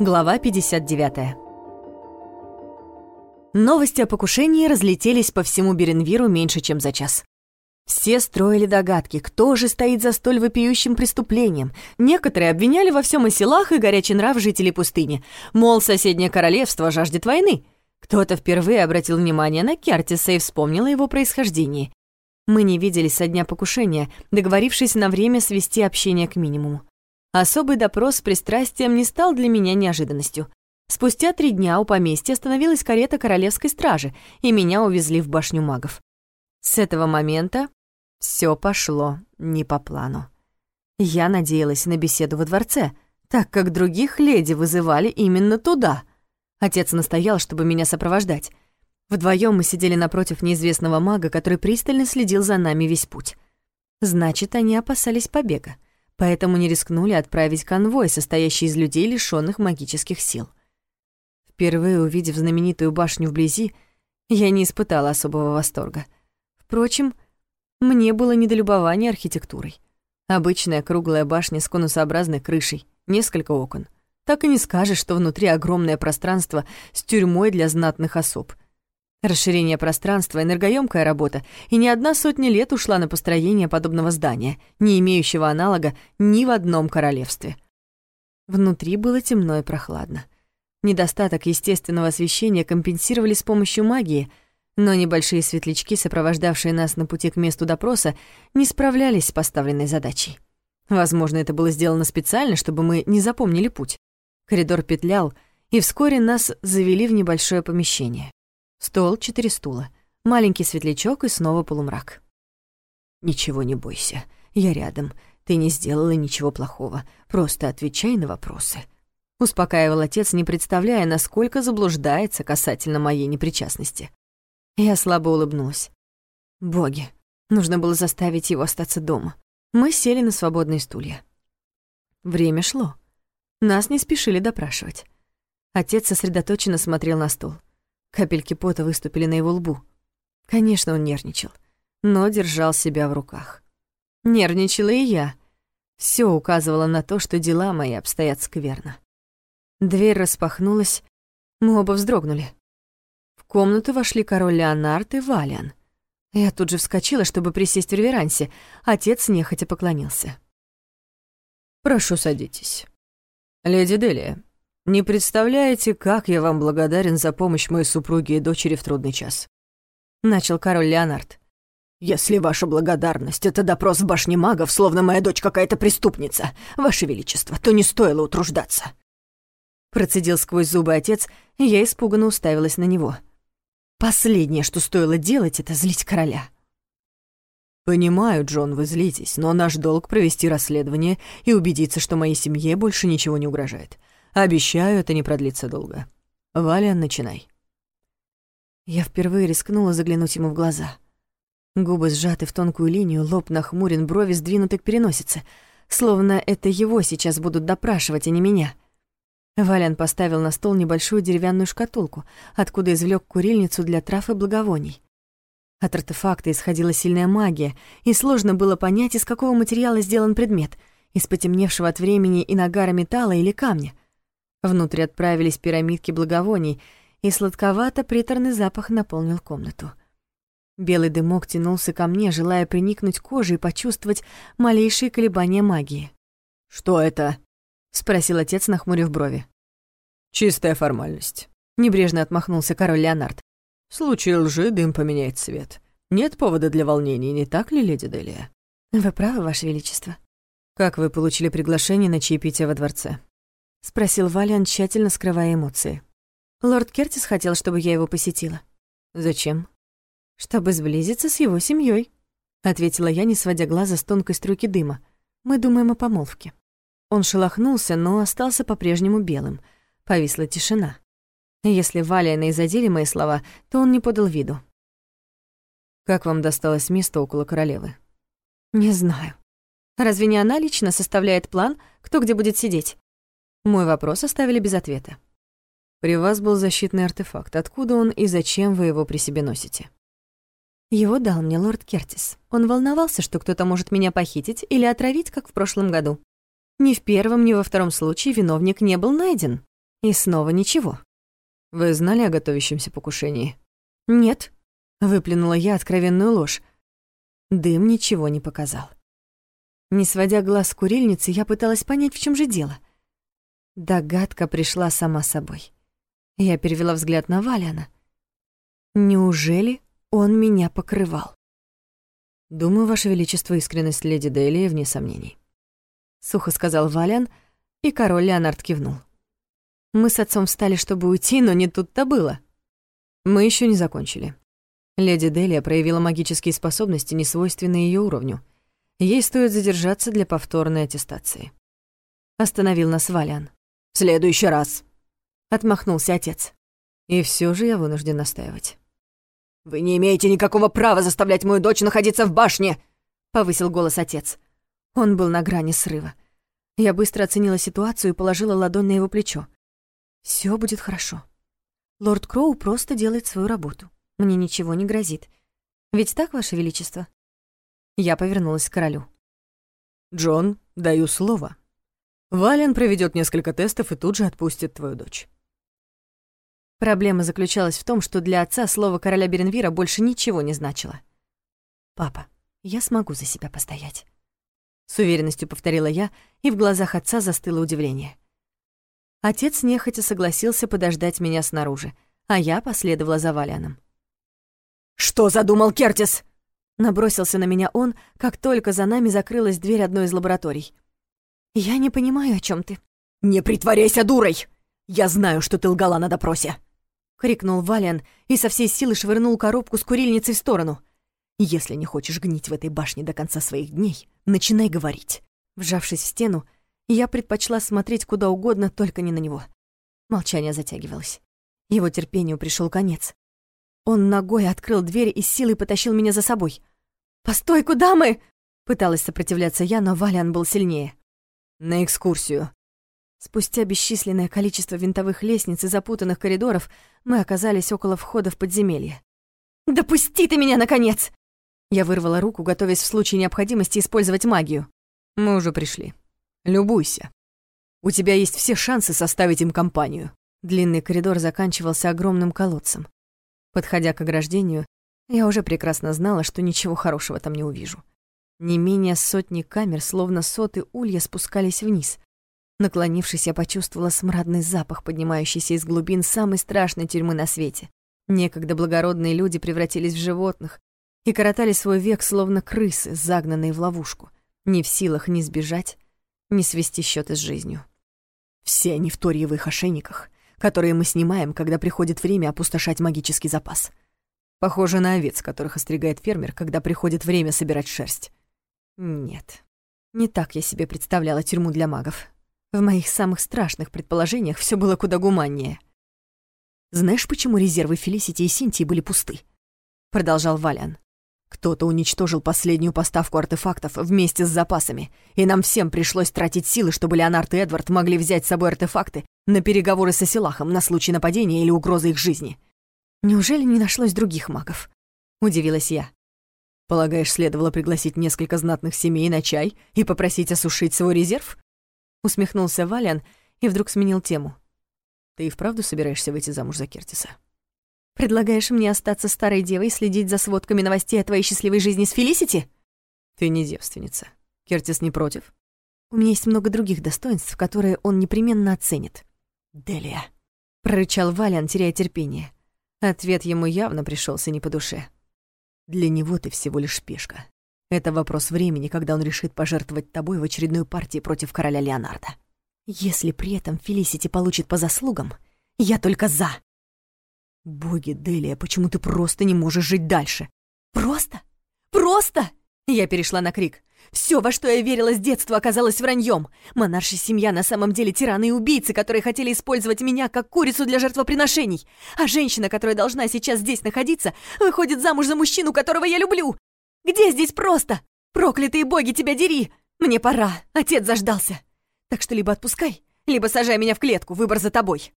Глава 59 Новости о покушении разлетелись по всему Беренвиру меньше, чем за час. Все строили догадки, кто же стоит за столь вопиющим преступлением. Некоторые обвиняли во всем оселах и горячий нрав жителей пустыни. Мол, соседнее королевство жаждет войны. Кто-то впервые обратил внимание на Кертиса и вспомнил о его происхождении. Мы не виделись со дня покушения, договорившись на время свести общение к минимуму. Особый допрос с пристрастием не стал для меня неожиданностью. Спустя три дня у поместья остановилась карета королевской стражи, и меня увезли в башню магов. С этого момента все пошло не по плану. Я надеялась на беседу во дворце, так как других леди вызывали именно туда. Отец настоял, чтобы меня сопровождать. Вдвоем мы сидели напротив неизвестного мага, который пристально следил за нами весь путь. Значит, они опасались побега, поэтому не рискнули отправить конвой, состоящий из людей, лишённых магических сил. Впервые увидев знаменитую башню вблизи, я не испытала особого восторга — Впрочем, мне было недолюбование архитектурой. Обычная круглая башня с конусообразной крышей, несколько окон. Так и не скажешь, что внутри огромное пространство с тюрьмой для знатных особ. Расширение пространства — энергоемкая работа, и не одна сотня лет ушла на построение подобного здания, не имеющего аналога ни в одном королевстве. Внутри было темно и прохладно. Недостаток естественного освещения компенсировали с помощью магии — но небольшие светлячки, сопровождавшие нас на пути к месту допроса, не справлялись с поставленной задачей. Возможно, это было сделано специально, чтобы мы не запомнили путь. Коридор петлял, и вскоре нас завели в небольшое помещение. Стол, четыре стула, маленький светлячок и снова полумрак. «Ничего не бойся, я рядом. Ты не сделала ничего плохого. Просто отвечай на вопросы», — успокаивал отец, не представляя, насколько заблуждается касательно моей непричастности. Я слабо улыбнулась. Боги, нужно было заставить его остаться дома. Мы сели на свободные стулья. Время шло. Нас не спешили допрашивать. Отец сосредоточенно смотрел на стол. Капельки пота выступили на его лбу. Конечно, он нервничал, но держал себя в руках. Нервничала и я. Все указывало на то, что дела мои обстоят скверно. Дверь распахнулась, мы оба вздрогнули комнату вошли король Леонард и Валиан. Я тут же вскочила, чтобы присесть в реверансе. Отец нехотя поклонился. «Прошу, садитесь. Леди Делия, не представляете, как я вам благодарен за помощь моей супруге и дочери в трудный час?» Начал король Леонард. «Если ваша благодарность — это допрос в башне магов, словно моя дочь какая-то преступница, ваше величество, то не стоило утруждаться». Процедил сквозь зубы отец, и я испуганно уставилась на него — Последнее, что стоило делать, это злить короля. «Понимаю, Джон, вы злитесь, но наш долг — провести расследование и убедиться, что моей семье больше ничего не угрожает. Обещаю, это не продлится долго. Валя, начинай». Я впервые рискнула заглянуть ему в глаза. Губы сжаты в тонкую линию, лоб нахмурен, брови сдвинуты к переносице, словно это его сейчас будут допрашивать, а не меня. Валян поставил на стол небольшую деревянную шкатулку, откуда извлек курильницу для трав и благовоний. От артефакта исходила сильная магия, и сложно было понять, из какого материала сделан предмет, из потемневшего от времени и нагара металла или камня. Внутрь отправились пирамидки благовоний, и сладковато-приторный запах наполнил комнату. Белый дымок тянулся ко мне, желая приникнуть к коже и почувствовать малейшие колебания магии. «Что это?» — спросил отец, нахмурив брови. «Чистая формальность», — небрежно отмахнулся король Леонард. «В случае лжи дым поменяет цвет. Нет повода для волнений, не так ли, леди Делия?» «Вы правы, Ваше Величество». «Как вы получили приглашение на чаепитие во дворце?» — спросил Валиан, тщательно скрывая эмоции. «Лорд Кертис хотел, чтобы я его посетила». «Зачем?» «Чтобы сблизиться с его семьей, ответила я, не сводя глаза с тонкой струйки дыма. «Мы думаем о помолвке». Он шелохнулся, но остался по-прежнему белым. Повисла тишина. Если Валя и задели мои слова, то он не подал виду. «Как вам досталось место около королевы?» «Не знаю. Разве не она лично составляет план, кто где будет сидеть?» Мой вопрос оставили без ответа. «При вас был защитный артефакт. Откуда он и зачем вы его при себе носите?» Его дал мне лорд Кертис. Он волновался, что кто-то может меня похитить или отравить, как в прошлом году. Ни в первом, ни во втором случае виновник не был найден. И снова ничего. «Вы знали о готовящемся покушении?» «Нет», — выплюнула я откровенную ложь. Дым ничего не показал. Не сводя глаз с курильницы, я пыталась понять, в чем же дело. Догадка пришла сама собой. Я перевела взгляд на Валяна. Неужели он меня покрывал? «Думаю, Ваше Величество, искренность леди Дейли вне сомнений», — сухо сказал Валян, и король Леонард кивнул. Мы с отцом встали, чтобы уйти, но не тут-то было. Мы еще не закончили. Леди Делия проявила магические способности, несвойственные ее уровню. Ей стоит задержаться для повторной аттестации. Остановил нас Валян. «В следующий раз», — отмахнулся отец. И все же я вынужден настаивать. «Вы не имеете никакого права заставлять мою дочь находиться в башне!» — повысил голос отец. Он был на грани срыва. Я быстро оценила ситуацию и положила ладонь на его плечо. Все будет хорошо. Лорд Кроу просто делает свою работу. Мне ничего не грозит. Ведь так, Ваше Величество?» Я повернулась к королю. «Джон, даю слово. Вален проведет несколько тестов и тут же отпустит твою дочь». Проблема заключалась в том, что для отца слово короля Беренвира больше ничего не значило. «Папа, я смогу за себя постоять». С уверенностью повторила я, и в глазах отца застыло удивление. Отец нехотя согласился подождать меня снаружи, а я последовала за Валяном. «Что задумал Кертис?» Набросился на меня он, как только за нами закрылась дверь одной из лабораторий. «Я не понимаю, о чем ты». «Не притворяйся дурой! Я знаю, что ты лгала на допросе!» — крикнул Валиан и со всей силы швырнул коробку с курильницей в сторону. «Если не хочешь гнить в этой башне до конца своих дней, начинай говорить». Вжавшись в стену, я предпочла смотреть куда угодно, только не на него. Молчание затягивалось. Его терпению пришел конец. Он ногой открыл дверь и силой потащил меня за собой. «Постой, куда мы?» Пыталась сопротивляться я, но Валиан был сильнее. «На экскурсию», Спустя бесчисленное количество винтовых лестниц и запутанных коридоров мы оказались около входа в подземелье. «Допусти ты меня, наконец!» Я вырвала руку, готовясь в случае необходимости использовать магию. «Мы уже пришли. Любуйся. У тебя есть все шансы составить им компанию». Длинный коридор заканчивался огромным колодцем. Подходя к ограждению, я уже прекрасно знала, что ничего хорошего там не увижу. Не менее сотни камер, словно соты улья, спускались вниз — Наклонившись, я почувствовала смрадный запах, поднимающийся из глубин самой страшной тюрьмы на свете. Некогда благородные люди превратились в животных и коротали свой век, словно крысы, загнанные в ловушку, не в силах ни сбежать, ни свести счеты с жизнью. Все они в торьевых ошейниках, которые мы снимаем, когда приходит время опустошать магический запас. Похоже на овец, которых остригает фермер, когда приходит время собирать шерсть. Нет, не так я себе представляла тюрьму для магов. В моих самых страшных предположениях все было куда гуманнее. «Знаешь, почему резервы Фелисити и Синтии были пусты?» Продолжал Валян. «Кто-то уничтожил последнюю поставку артефактов вместе с запасами, и нам всем пришлось тратить силы, чтобы Леонард и Эдвард могли взять с собой артефакты на переговоры с Асилахом на случай нападения или угрозы их жизни». «Неужели не нашлось других магов?» — удивилась я. «Полагаешь, следовало пригласить несколько знатных семей на чай и попросить осушить свой резерв?» усмехнулся Валян и вдруг сменил тему. Ты и вправду собираешься выйти замуж за Кертиса? Предлагаешь мне остаться старой девой и следить за сводками новостей о твоей счастливой жизни с Фелисити? Ты не девственница. Кертис не против? У меня есть много других достоинств, которые он непременно оценит. Делия, прорычал Валян, теряя терпение. Ответ ему явно пришелся не по душе. Для него ты всего лишь пешка. Это вопрос времени, когда он решит пожертвовать тобой в очередной партии против короля Леонардо. Если при этом Фелисити получит по заслугам, я только за. Боги, Делия, почему ты просто не можешь жить дальше? Просто? Просто? Я перешла на крик. Все, во что я верила с детства, оказалось враньем. Монаршая семья на самом деле тираны и убийцы, которые хотели использовать меня как курицу для жертвоприношений. А женщина, которая должна сейчас здесь находиться, выходит замуж за мужчину, которого я люблю. Где здесь просто? Проклятые боги, тебя дери! Мне пора, отец заждался. Так что либо отпускай, либо сажай меня в клетку, выбор за тобой».